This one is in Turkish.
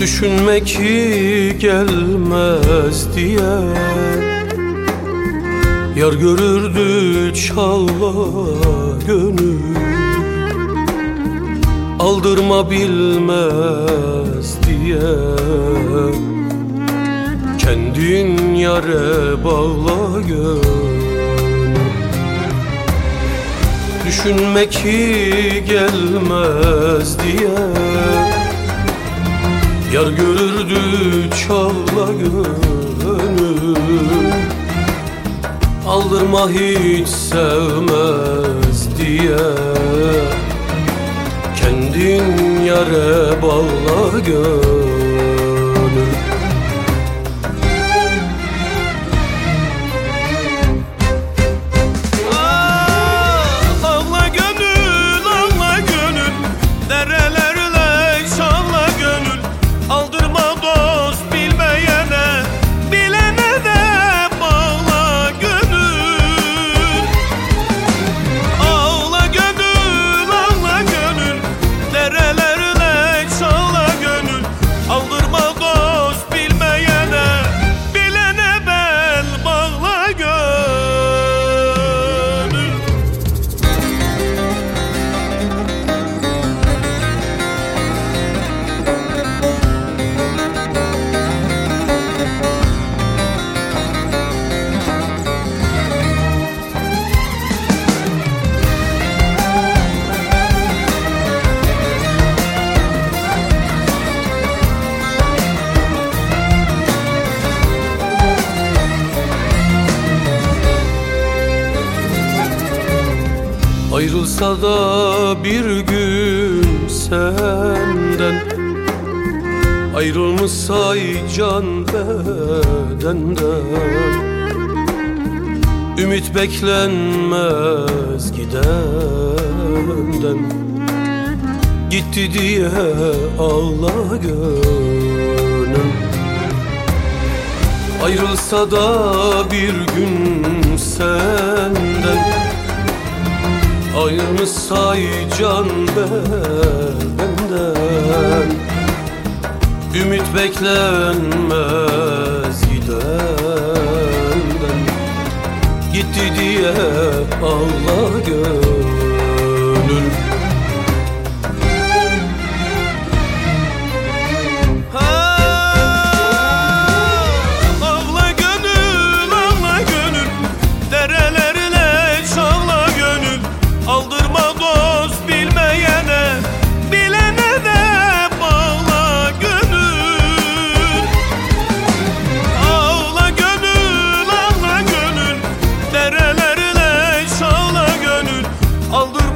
Düşünmek ki gelmez diye. Yar görürdü çalla gönül. Aldırma bilmez diye. Kendin yare bağla gönül. Düşünmek ki gelmez diye Yar görürdü çalla gönül. Aldırma hiç sevmez diye. Kendin yare bağla gönül Ayrılsa da bir gün senden. Ayrılmışsa can bedenden. Ümit beklenmez gidenden. Gitti diye ağla gönül. Ayrılsa da bir gün senden Ayrılmışsa can benden. Ümit beklenmez gidenden. Gitti diye ağla gönül aldı